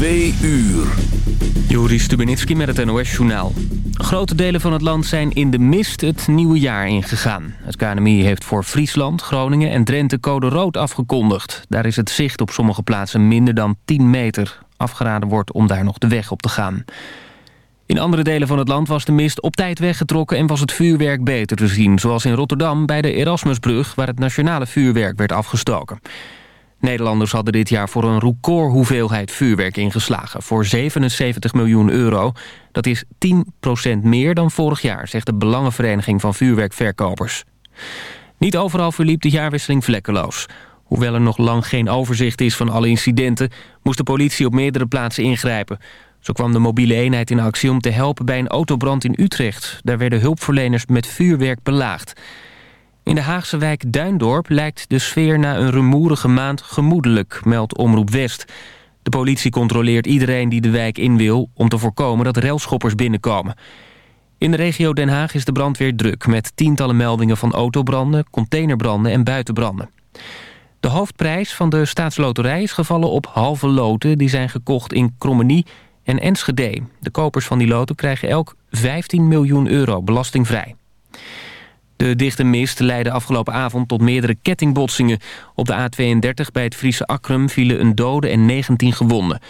Twee uur. Joris Stubenitski met het NOS-journaal. Grote delen van het land zijn in de mist het nieuwe jaar ingegaan. Het KNMI heeft voor Friesland, Groningen en Drenthe code rood afgekondigd. Daar is het zicht op sommige plaatsen minder dan 10 meter. Afgeraden wordt om daar nog de weg op te gaan. In andere delen van het land was de mist op tijd weggetrokken... en was het vuurwerk beter te zien. Zoals in Rotterdam bij de Erasmusbrug... waar het nationale vuurwerk werd afgestoken. Nederlanders hadden dit jaar voor een record hoeveelheid vuurwerk ingeslagen... voor 77 miljoen euro. Dat is 10% meer dan vorig jaar, zegt de Belangenvereniging van Vuurwerkverkopers. Niet overal verliep de jaarwisseling vlekkeloos. Hoewel er nog lang geen overzicht is van alle incidenten... moest de politie op meerdere plaatsen ingrijpen. Zo kwam de mobiele eenheid in actie om te helpen bij een autobrand in Utrecht. Daar werden hulpverleners met vuurwerk belaagd. In de Haagse wijk Duindorp lijkt de sfeer na een rumoerige maand gemoedelijk, meldt Omroep West. De politie controleert iedereen die de wijk in wil... om te voorkomen dat railschoppers binnenkomen. In de regio Den Haag is de brandweer druk... met tientallen meldingen van autobranden, containerbranden en buitenbranden. De hoofdprijs van de staatsloterij is gevallen op halve loten... die zijn gekocht in Krommenie en Enschede. De kopers van die loten krijgen elk 15 miljoen euro belastingvrij. De dichte mist leidde afgelopen avond tot meerdere kettingbotsingen. Op de A32 bij het Friese Akrum vielen een dode en 19 gewonden.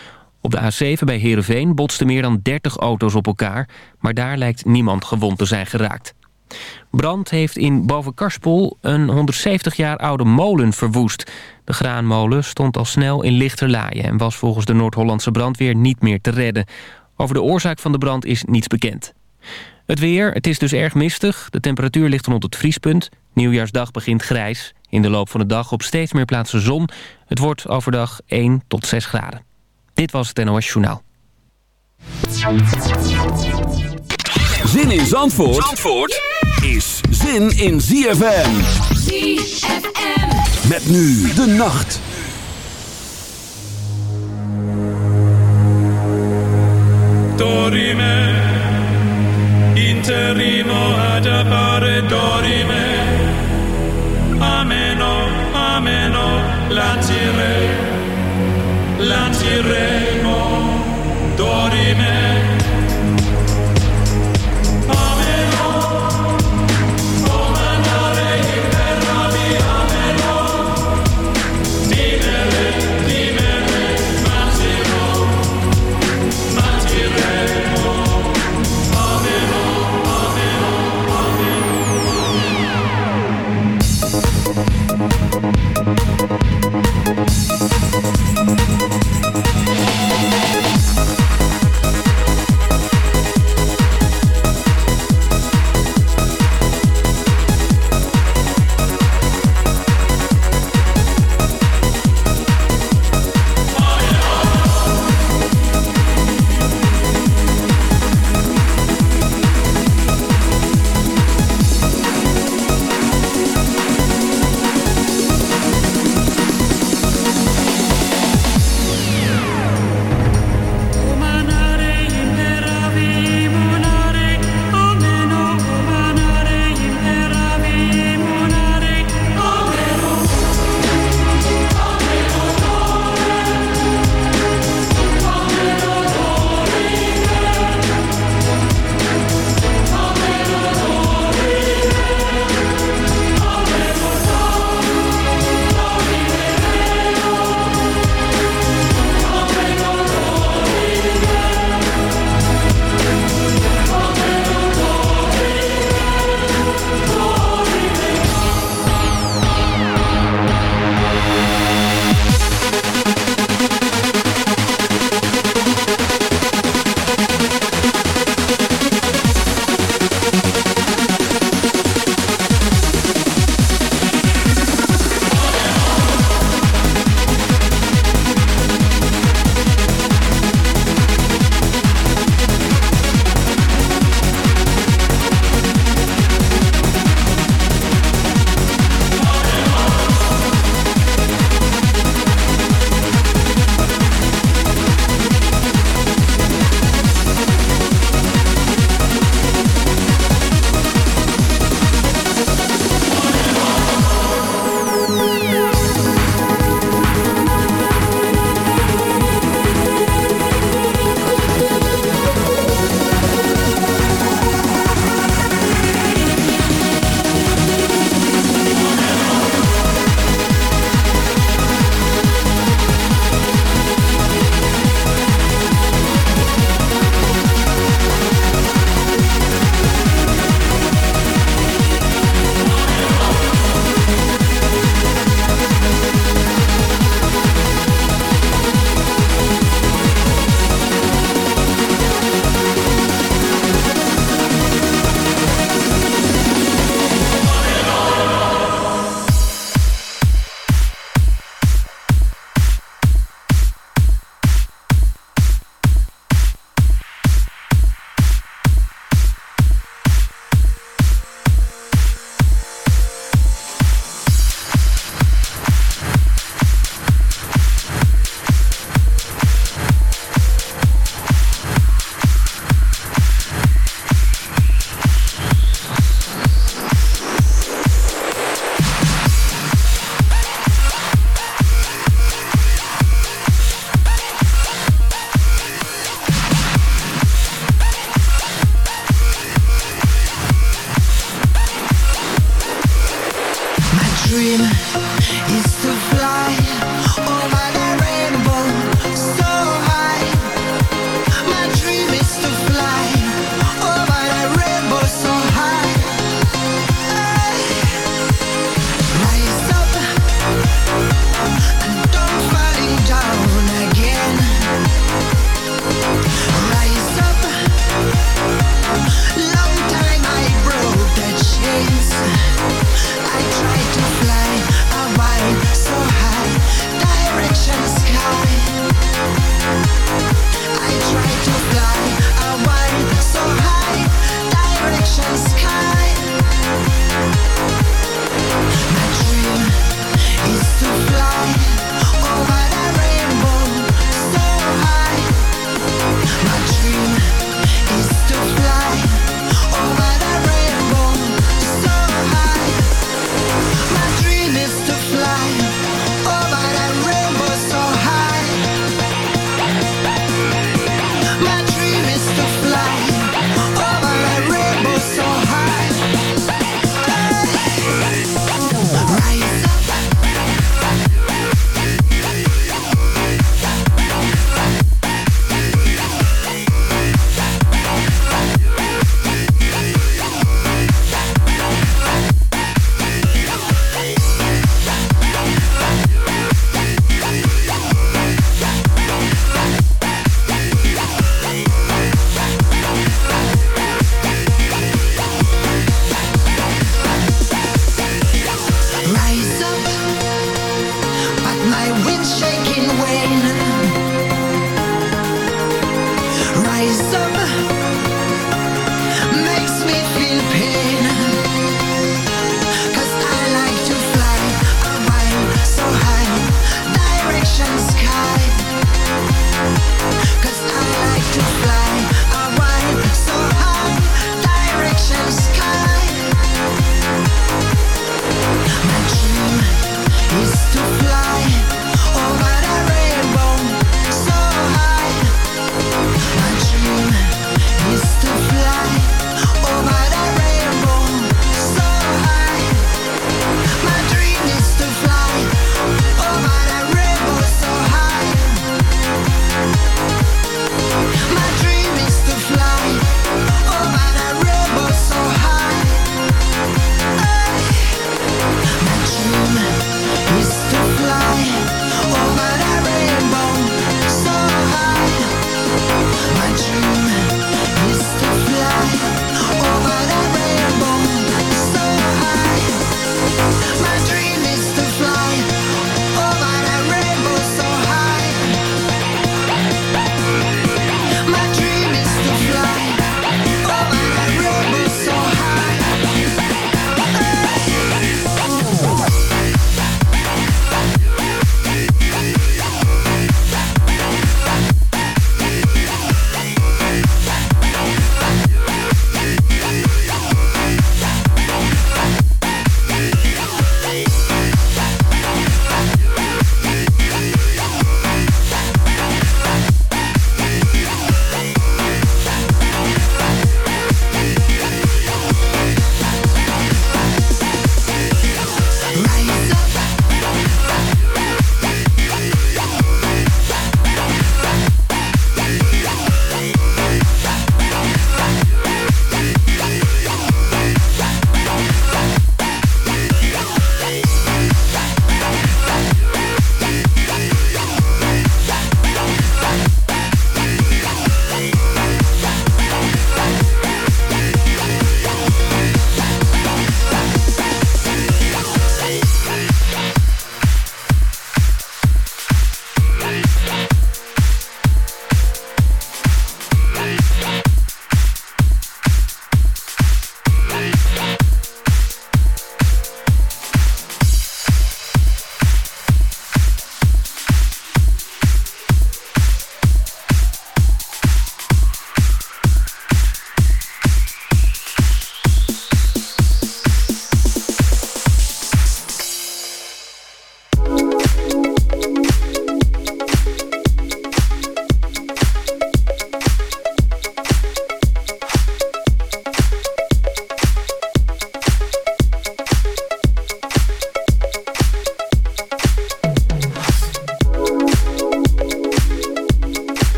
Op de A7 bij Heerenveen botsten meer dan 30 auto's op elkaar... maar daar lijkt niemand gewond te zijn geraakt. Brand heeft in Bovenkarspel een 170 jaar oude molen verwoest. De graanmolen stond al snel in lichterlaaien... en was volgens de Noord-Hollandse brandweer niet meer te redden. Over de oorzaak van de brand is niets bekend. Het weer, het is dus erg mistig. De temperatuur ligt rond het vriespunt. Nieuwjaarsdag begint grijs. In de loop van de dag op steeds meer plaatsen zon. Het wordt overdag 1 tot 6 graden. Dit was het NOS Journaal. Zin in Zandvoort, Zandvoort is zin in ZFM. ZFM. Met nu de nacht. Dorime, interrimo ad appare dorime. Ameno, ameno, lancire, lanciremo, dorime.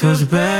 feels bad.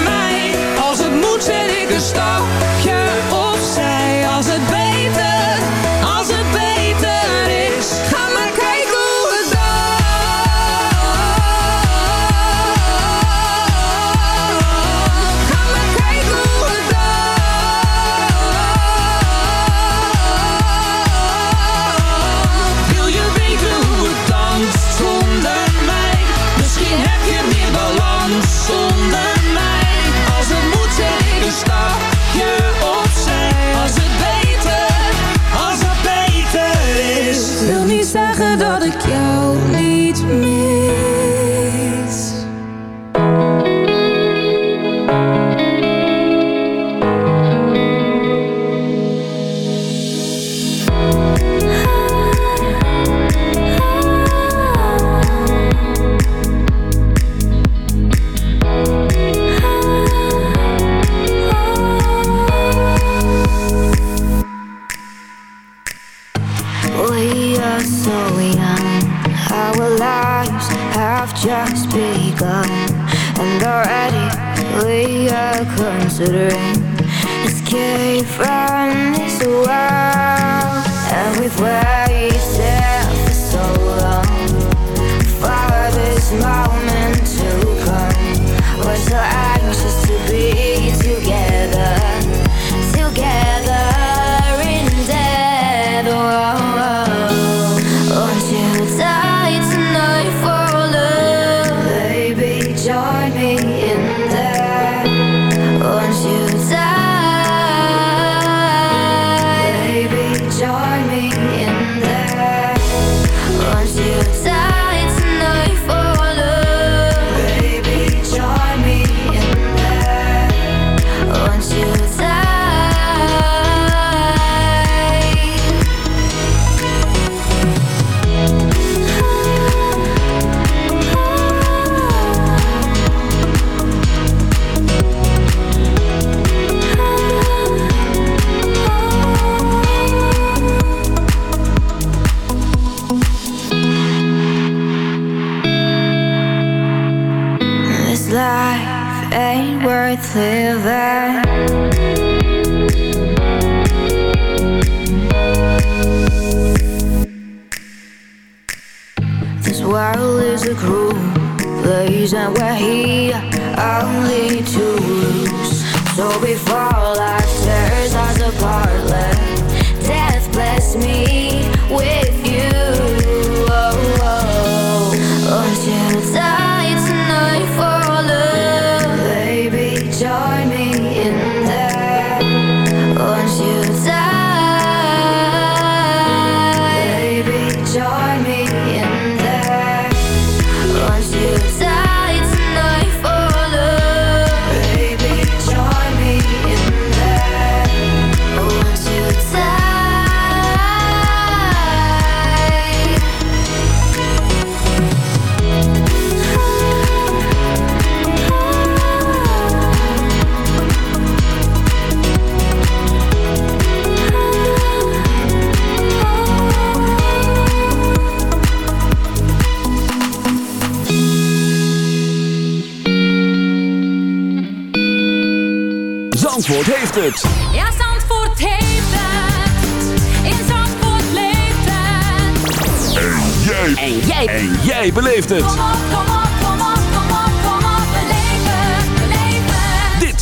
stapje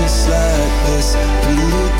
just like this. Doo-doo-doo,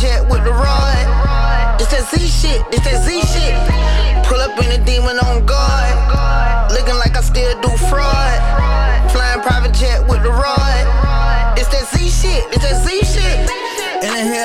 Jet with the rod. It's that Z shit, it's that Z shit. Pull up in a demon on guard.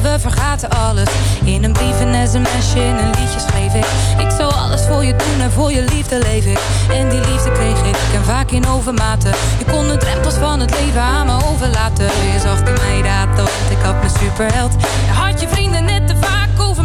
We vergaten alles. In een brief, een sms'je, in een liedje schreef ik. Ik zou alles voor je doen en voor je liefde leef ik. En die liefde kreeg ik, en vaak in overmaten. Je kon de drempels van het leven aan me overlaten. Je zag in mij dat, ik had mijn superheld. Je had je vrienden net te vaak over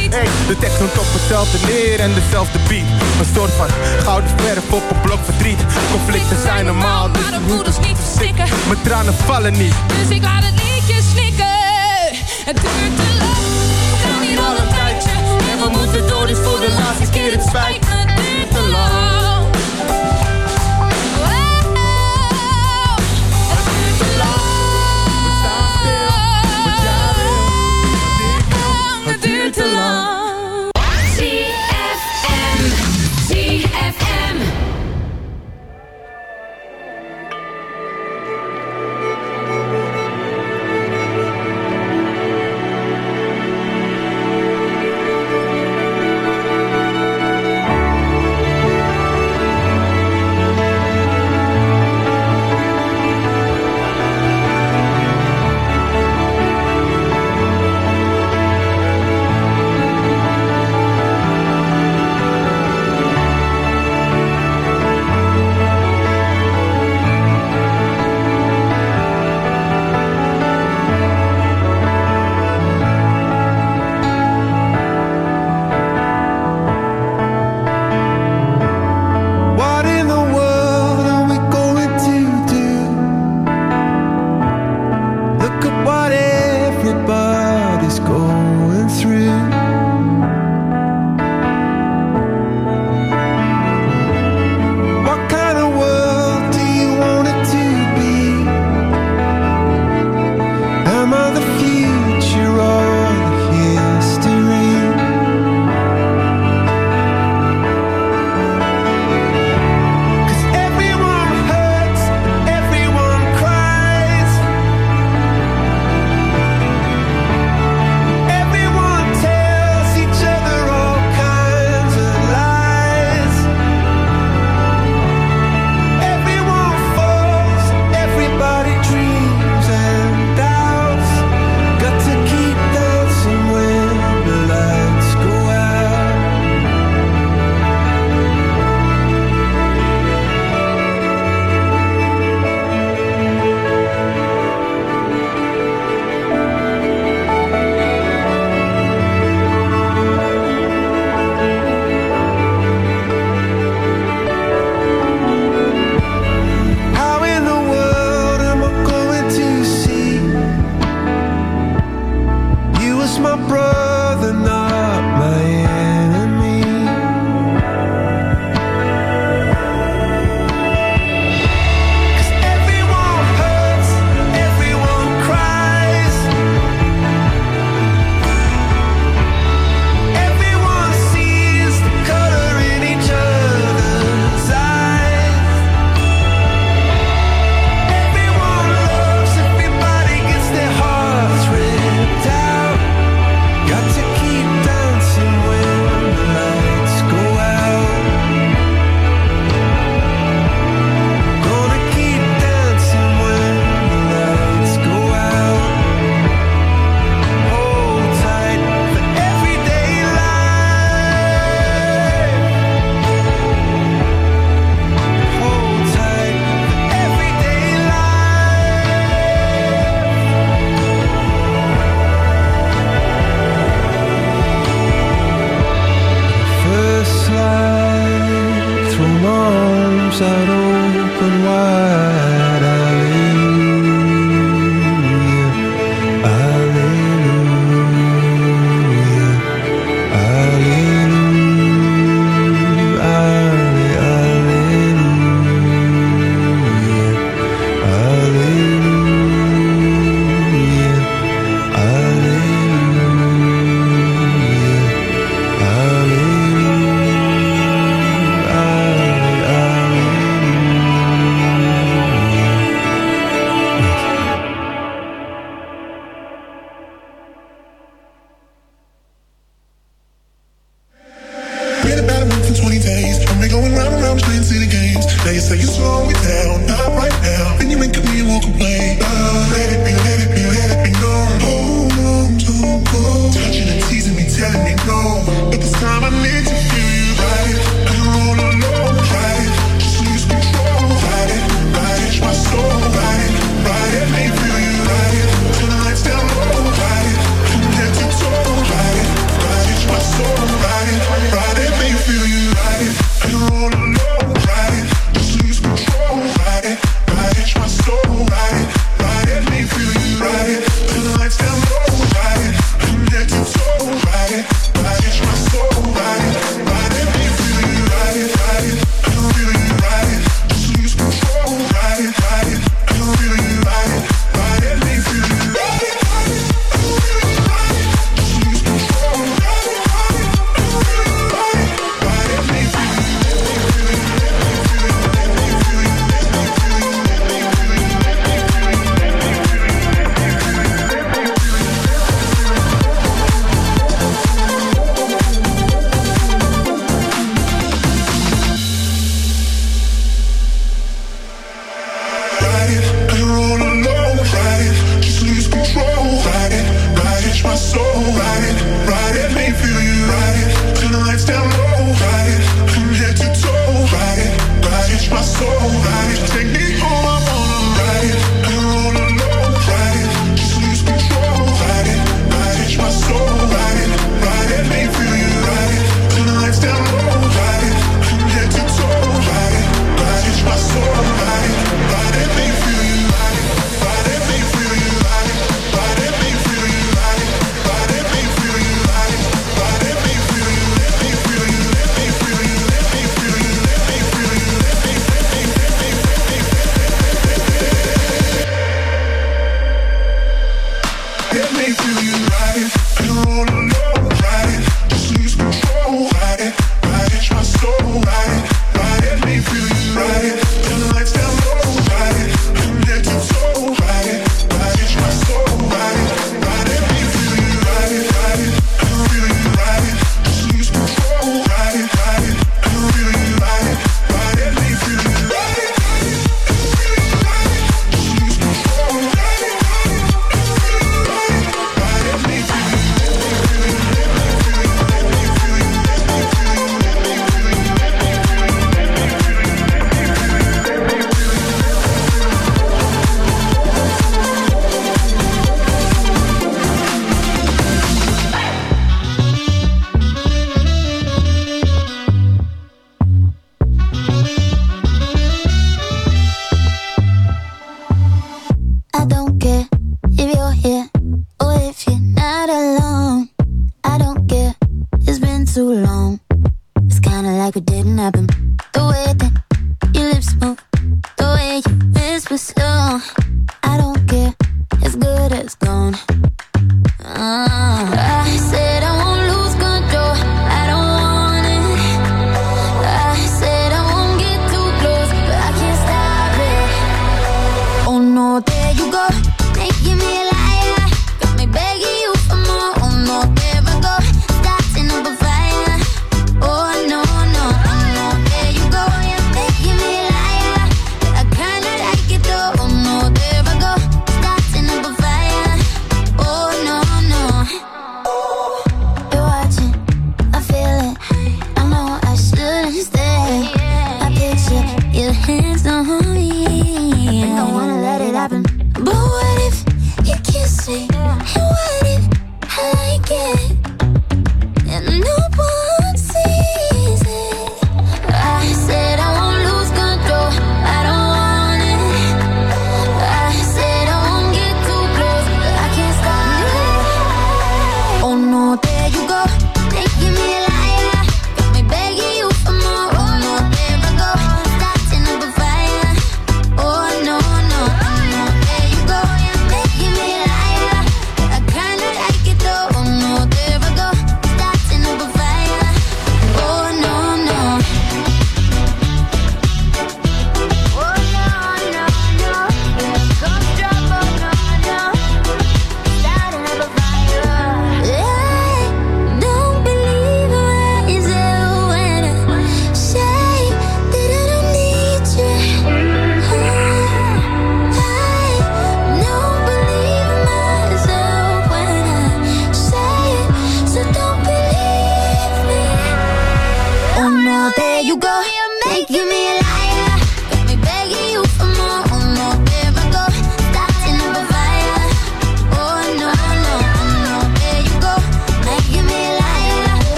Hey, de tekst komt op hetzelfde neer en dezelfde beat. Een soort van gouden verf op een blok verdriet. Conflicten zijn normaal, dus maar de voeders niet verstikken. mijn tranen vallen niet. Dus ik laat het liedje snikken. Het duurt te lang. Too long. It's kinda like it didn't happen.